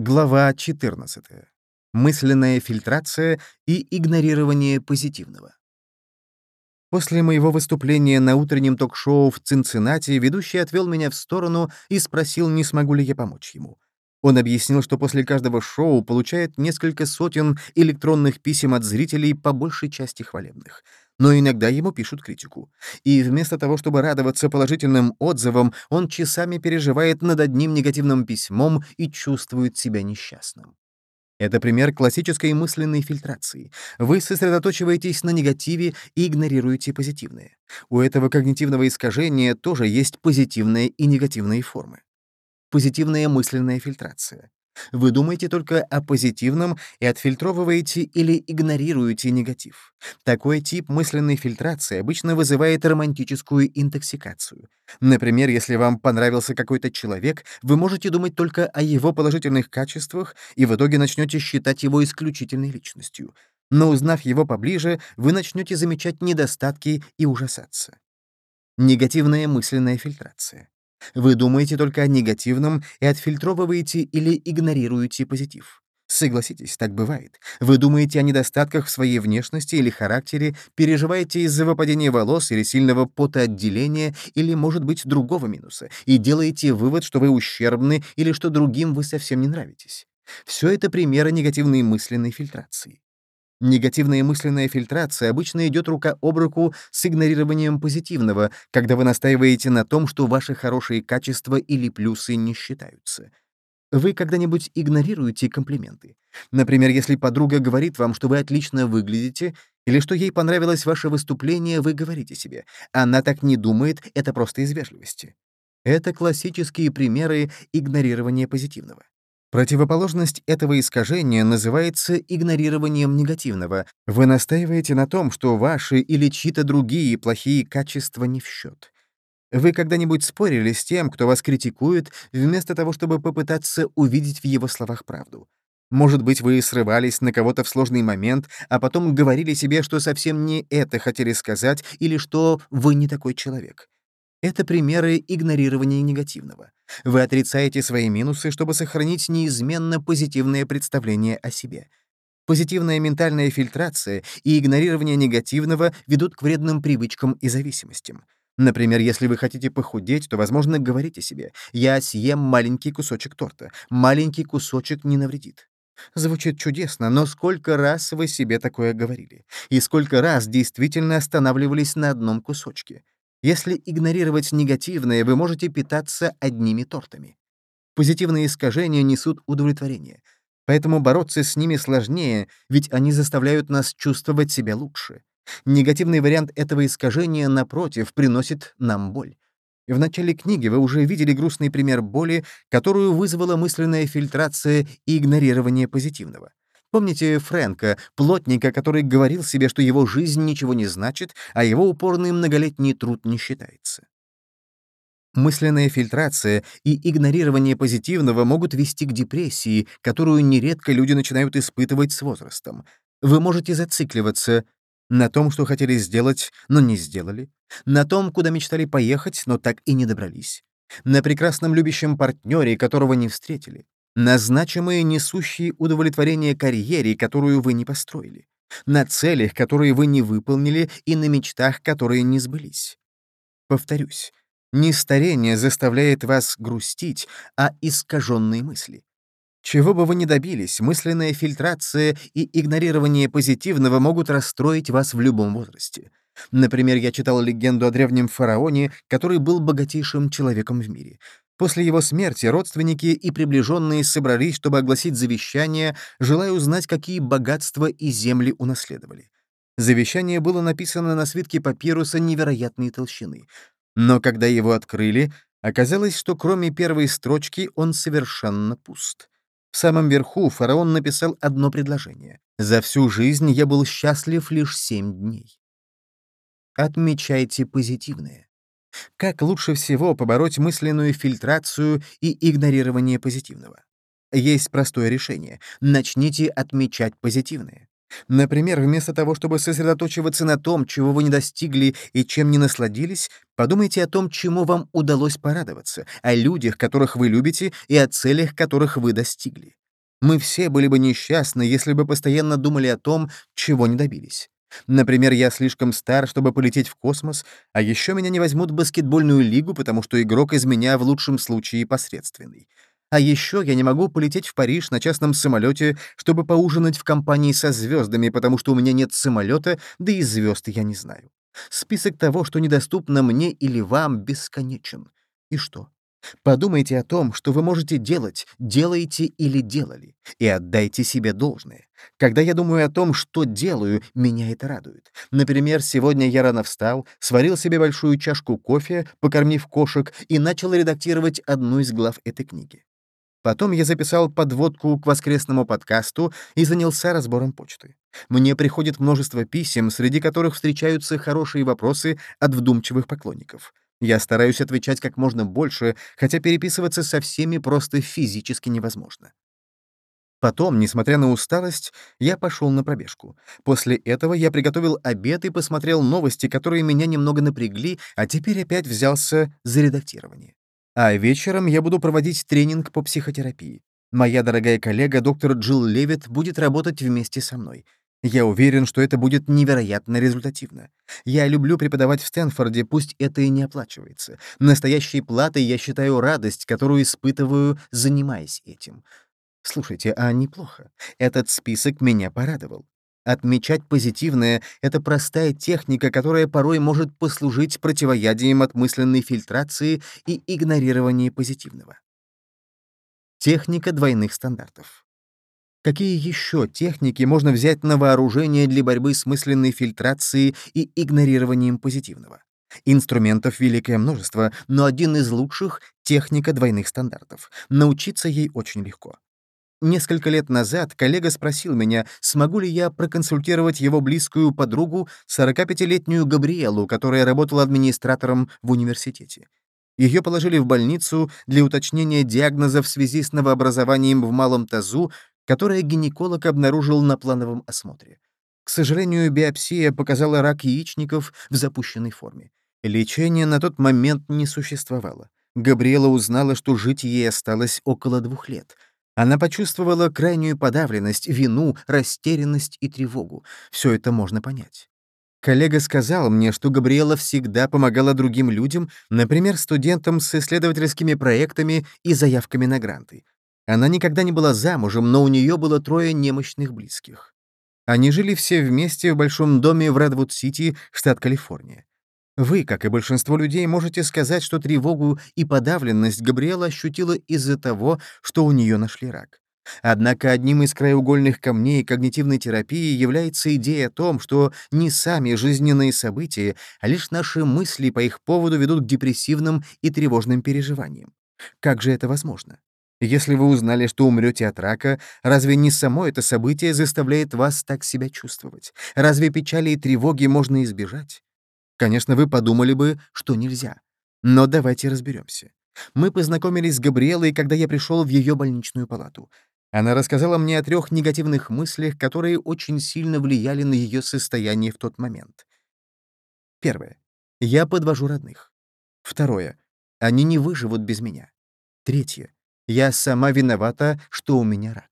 Глава 14. Мысленная фильтрация и игнорирование позитивного. После моего выступления на утреннем ток-шоу в Цинциннати ведущий отвел меня в сторону и спросил, не смогу ли я помочь ему. Он объяснил, что после каждого шоу получает несколько сотен электронных писем от зрителей, по большей части хвалебных но иногда ему пишут критику. И вместо того, чтобы радоваться положительным отзывам, он часами переживает над одним негативным письмом и чувствует себя несчастным. Это пример классической мысленной фильтрации. Вы сосредоточиваетесь на негативе и игнорируете позитивное. У этого когнитивного искажения тоже есть позитивные и негативные формы. Позитивная мысленная фильтрация. Вы думаете только о позитивном и отфильтровываете или игнорируете негатив. Такой тип мысленной фильтрации обычно вызывает романтическую интоксикацию. Например, если вам понравился какой-то человек, вы можете думать только о его положительных качествах и в итоге начнете считать его исключительной личностью. Но узнав его поближе, вы начнете замечать недостатки и ужасаться. Негативная мысленная фильтрация. Вы думаете только о негативном и отфильтровываете или игнорируете позитив. Согласитесь, так бывает. Вы думаете о недостатках в своей внешности или характере, переживаете из-за выпадения волос или сильного потоотделения или, может быть, другого минуса, и делаете вывод, что вы ущербны или что другим вы совсем не нравитесь. Все это примеры негативной мысленной фильтрации. Негативная мысленная фильтрация обычно идет рука об руку с игнорированием позитивного, когда вы настаиваете на том, что ваши хорошие качества или плюсы не считаются. Вы когда-нибудь игнорируете комплименты? Например, если подруга говорит вам, что вы отлично выглядите, или что ей понравилось ваше выступление, вы говорите себе, она так не думает, это просто из вежливости. Это классические примеры игнорирования позитивного. Противоположность этого искажения называется игнорированием негативного. Вы настаиваете на том, что ваши или чьи-то другие плохие качества не в счет. Вы когда-нибудь спорили с тем, кто вас критикует, вместо того, чтобы попытаться увидеть в его словах правду? Может быть, вы срывались на кого-то в сложный момент, а потом говорили себе, что совсем не это хотели сказать или что вы не такой человек. Это примеры игнорирования негативного. Вы отрицаете свои минусы, чтобы сохранить неизменно позитивное представление о себе. Позитивная ментальная фильтрация и игнорирование негативного ведут к вредным привычкам и зависимостям. Например, если вы хотите похудеть, то, возможно, говорите себе «я съем маленький кусочек торта, маленький кусочек не навредит». Звучит чудесно, но сколько раз вы себе такое говорили? И сколько раз действительно останавливались на одном кусочке? Если игнорировать негативное, вы можете питаться одними тортами. Позитивные искажения несут удовлетворение. Поэтому бороться с ними сложнее, ведь они заставляют нас чувствовать себя лучше. Негативный вариант этого искажения, напротив, приносит нам боль. В начале книги вы уже видели грустный пример боли, которую вызвала мысленная фильтрация и игнорирование позитивного. Помните Фрэнка, плотника, который говорил себе, что его жизнь ничего не значит, а его упорный многолетний труд не считается? Мысленная фильтрация и игнорирование позитивного могут вести к депрессии, которую нередко люди начинают испытывать с возрастом. Вы можете зацикливаться на том, что хотели сделать, но не сделали, на том, куда мечтали поехать, но так и не добрались, на прекрасном любящем партнере, которого не встретили, на значимые несущие удовлетворение карьере, которую вы не построили, на целях, которые вы не выполнили, и на мечтах, которые не сбылись. Повторюсь, не старение заставляет вас грустить, а искаженные мысли. Чего бы вы ни добились, мысленная фильтрация и игнорирование позитивного могут расстроить вас в любом возрасте. Например, я читал легенду о древнем фараоне, который был богатейшим человеком в мире. После его смерти родственники и приближенные собрались, чтобы огласить завещание, желая узнать, какие богатства и земли унаследовали. Завещание было написано на свитке папируса невероятной толщины. Но когда его открыли, оказалось, что кроме первой строчки он совершенно пуст. В самом верху фараон написал одно предложение. «За всю жизнь я был счастлив лишь семь дней». Отмечайте позитивное. Как лучше всего побороть мысленную фильтрацию и игнорирование позитивного? Есть простое решение. Начните отмечать позитивное. Например, вместо того, чтобы сосредоточиваться на том, чего вы не достигли и чем не насладились, подумайте о том, чему вам удалось порадоваться, о людях, которых вы любите, и о целях, которых вы достигли. Мы все были бы несчастны, если бы постоянно думали о том, чего не добились. Например, я слишком стар, чтобы полететь в космос, а еще меня не возьмут в баскетбольную лигу, потому что игрок из меня в лучшем случае посредственный. А еще я не могу полететь в Париж на частном самолете, чтобы поужинать в компании со звездами, потому что у меня нет самолета, да и звезд я не знаю. Список того, что недоступно мне или вам, бесконечен. И что? Подумайте о том, что вы можете делать, делаете или делали, и отдайте себе должное. Когда я думаю о том, что делаю, меня это радует. Например, сегодня я рано встал, сварил себе большую чашку кофе, покормив кошек, и начал редактировать одну из глав этой книги. Потом я записал подводку к воскресному подкасту и занялся разбором почты. Мне приходит множество писем, среди которых встречаются хорошие вопросы от вдумчивых поклонников. Я стараюсь отвечать как можно больше, хотя переписываться со всеми просто физически невозможно. Потом, несмотря на усталость, я пошел на пробежку. После этого я приготовил обед и посмотрел новости, которые меня немного напрягли, а теперь опять взялся за редактирование. А вечером я буду проводить тренинг по психотерапии. Моя дорогая коллега доктор Джилл Левит будет работать вместе со мной. Я уверен, что это будет невероятно результативно. Я люблю преподавать в Стэнфорде, пусть это и не оплачивается. Настоящей платой я считаю радость, которую испытываю, занимаясь этим. Слушайте, а неплохо. Этот список меня порадовал. Отмечать позитивное — это простая техника, которая порой может послужить противоядием от мысленной фильтрации и игнорирования позитивного. Техника двойных стандартов. Какие еще техники можно взять на вооружение для борьбы с мысленной фильтрацией и игнорированием позитивного? Инструментов великое множество, но один из лучших — техника двойных стандартов. Научиться ей очень легко. Несколько лет назад коллега спросил меня, смогу ли я проконсультировать его близкую подругу, 45-летнюю Габриэлу, которая работала администратором в университете. Ее положили в больницу для уточнения диагноза в связи с новообразованием в малом тазу, которое гинеколог обнаружил на плановом осмотре. К сожалению, биопсия показала рак яичников в запущенной форме. Лечения на тот момент не существовало. Габриэла узнала, что жить ей осталось около двух лет — она почувствовала крайнюю подавленность, вину, растерянность и тревогу. Все это можно понять. Коллега сказал мне, что Габриэла всегда помогала другим людям, например, студентам с исследовательскими проектами и заявками на гранты. Она никогда не была замужем, но у нее было трое немощных близких. Они жили все вместе в большом доме в Редвуд-Сити, штат Калифорния. Вы, как и большинство людей, можете сказать, что тревогу и подавленность Габриэла ощутила из-за того, что у нее нашли рак. Однако одним из краеугольных камней когнитивной терапии является идея о том, что не сами жизненные события, а лишь наши мысли по их поводу ведут к депрессивным и тревожным переживаниям. Как же это возможно? Если вы узнали, что умрете от рака, разве не само это событие заставляет вас так себя чувствовать? Разве печали и тревоги можно избежать? Конечно, вы подумали бы, что нельзя. Но давайте разберемся. Мы познакомились с Габриэлой, когда я пришел в ее больничную палату. Она рассказала мне о трех негативных мыслях, которые очень сильно влияли на ее состояние в тот момент. Первое. Я подвожу родных. Второе. Они не выживут без меня. Третье. Я сама виновата, что у меня рак.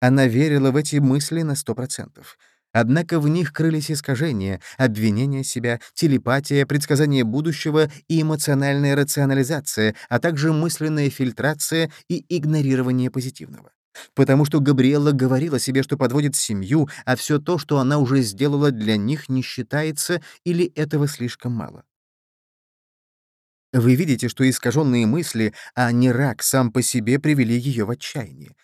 Она верила в эти мысли на сто процентов. Однако в них крылись искажения, обвинение себя, телепатия, предсказание будущего и эмоциональная рационализация, а также мысленная фильтрация и игнорирование позитивного. Потому что Габриэлла говорила себе, что подводит семью, а все то, что она уже сделала для них, не считается или этого слишком мало. Вы видите, что искаженные мысли, а не рак сам по себе привели ее в отчаяние.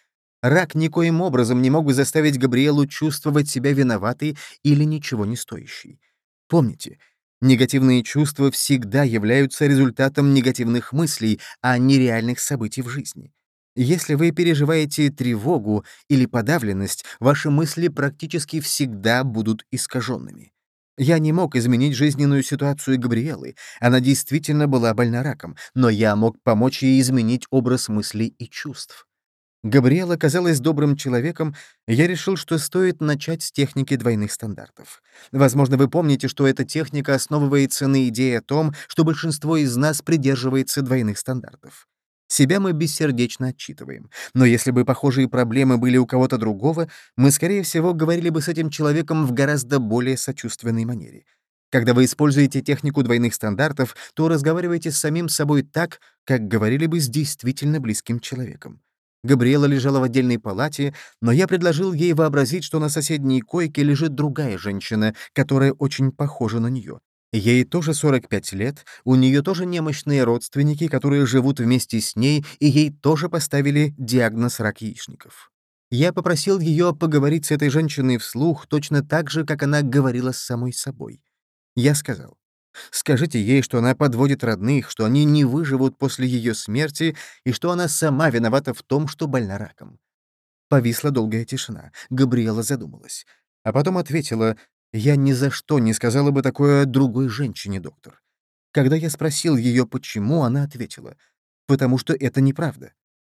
Рак никоим образом не мог бы заставить Габриэлу чувствовать себя виноватой или ничего не стоящей. Помните, негативные чувства всегда являются результатом негативных мыслей, а не реальных событий в жизни. Если вы переживаете тревогу или подавленность, ваши мысли практически всегда будут искаженными. Я не мог изменить жизненную ситуацию Габриэлы, она действительно была больна раком, но я мог помочь ей изменить образ мыслей и чувств. Габриэла казалась добрым человеком, я решил, что стоит начать с техники двойных стандартов. Возможно, вы помните, что эта техника основывается на идее о том, что большинство из нас придерживается двойных стандартов. Себя мы бессердечно отчитываем. Но если бы похожие проблемы были у кого-то другого, мы, скорее всего, говорили бы с этим человеком в гораздо более сочувственной манере. Когда вы используете технику двойных стандартов, то разговариваете с самим собой так, как говорили бы с действительно близким человеком. Габриэла лежала в отдельной палате, но я предложил ей вообразить, что на соседней койке лежит другая женщина, которая очень похожа на нее. Ей тоже 45 лет, у нее тоже немощные родственники, которые живут вместе с ней, и ей тоже поставили диагноз рак яичников. Я попросил ее поговорить с этой женщиной вслух точно так же, как она говорила с самой собой. Я сказал, скажите ей, что она подводит родных, что они не выживут после ее смерти и что она сама виновата в том, что больна раком. Повисла долгая тишина. Габриэла задумалась. А потом ответила, я ни за что не сказала бы такое другой женщине, доктор. Когда я спросил ее, почему, она ответила, потому что это неправда.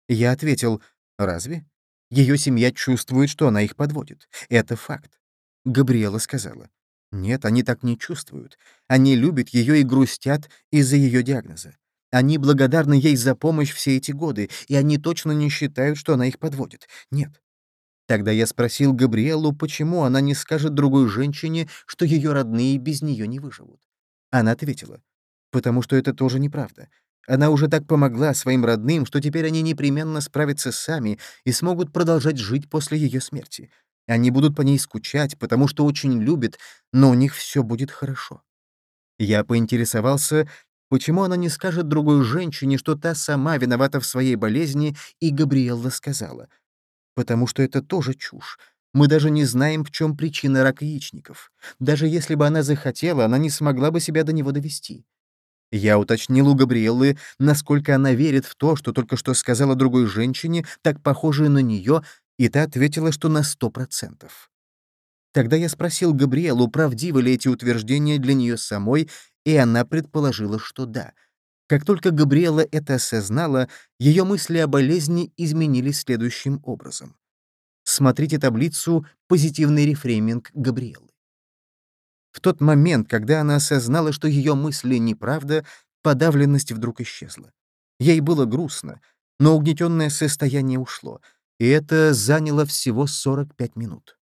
Я ответил, разве? Ее семья чувствует, что она их подводит. Это факт. Габриэла сказала, нет, они так не чувствуют. Они любят ее и грустят из-за ее диагноза. Они благодарны ей за помощь все эти годы, и они точно не считают, что она их подводит. Нет. Тогда я спросил Габриэлу, почему она не скажет другой женщине, что ее родные без нее не выживут. Она ответила, потому что это тоже неправда. Она уже так помогла своим родным, что теперь они непременно справятся сами и смогут продолжать жить после ее смерти. Они будут по ней скучать, потому что очень любят, но у них все будет хорошо. Я поинтересовался, почему она не скажет другой женщине, что та сама виновата в своей болезни, и Габриэлла сказала — потому что это тоже чушь. Мы даже не знаем, в чем причина рака яичников. Даже если бы она захотела, она не смогла бы себя до него довести. Я уточнил у Габриэллы, насколько она верит в то, что только что сказала другой женщине, так похожей на нее, и та ответила, что на сто процентов. Тогда я спросил Габриэлу, правдивы ли эти утверждения для нее самой, и она предположила, что да — как только Габриэла это осознала, ее мысли о болезни изменились следующим образом. Смотрите таблицу «Позитивный рефрейминг Габриэлы». В тот момент, когда она осознала, что ее мысли неправда, подавленность вдруг исчезла. Ей было грустно, но угнетенное состояние ушло, и это заняло всего 45 минут.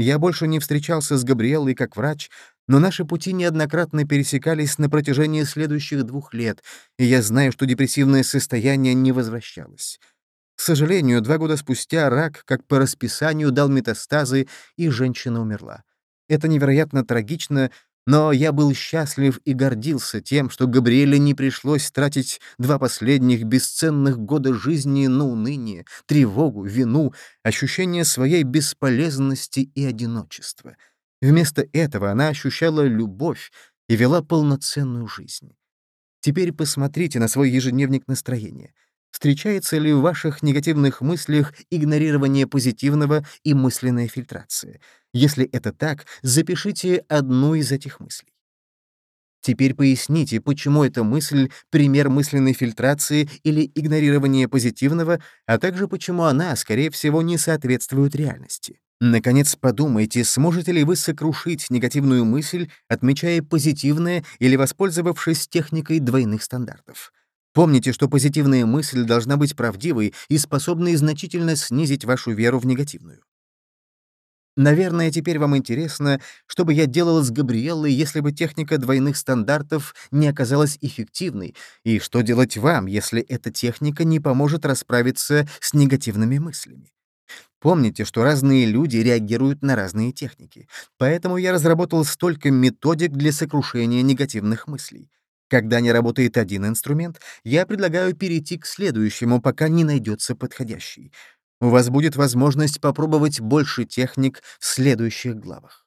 Я больше не встречался с Габриэлой как врач, но наши пути неоднократно пересекались на протяжении следующих двух лет, и я знаю, что депрессивное состояние не возвращалось. К сожалению, два года спустя рак, как по расписанию, дал метастазы, и женщина умерла. Это невероятно трагично, но я был счастлив и гордился тем, что Габриэле не пришлось тратить два последних бесценных года жизни на уныние, тревогу, вину, ощущение своей бесполезности и одиночества — Вместо этого она ощущала любовь и вела полноценную жизнь. Теперь посмотрите на свой ежедневник настроения. Встречается ли в ваших негативных мыслях игнорирование позитивного и мысленная фильтрация? Если это так, запишите одну из этих мыслей. Теперь поясните, почему эта мысль — пример мысленной фильтрации или игнорирования позитивного, а также почему она, скорее всего, не соответствует реальности. Наконец, подумайте, сможете ли вы сокрушить негативную мысль, отмечая позитивное или воспользовавшись техникой двойных стандартов. Помните, что позитивная мысль должна быть правдивой и способной значительно снизить вашу веру в негативную. Наверное, теперь вам интересно, что бы я делал с Габриэллой, если бы техника двойных стандартов не оказалась эффективной, и что делать вам, если эта техника не поможет расправиться с негативными мыслями. Помните, что разные люди реагируют на разные техники, поэтому я разработал столько методик для сокрушения негативных мыслей. Когда не работает один инструмент, я предлагаю перейти к следующему, пока не найдется подходящий. У вас будет возможность попробовать больше техник в следующих главах.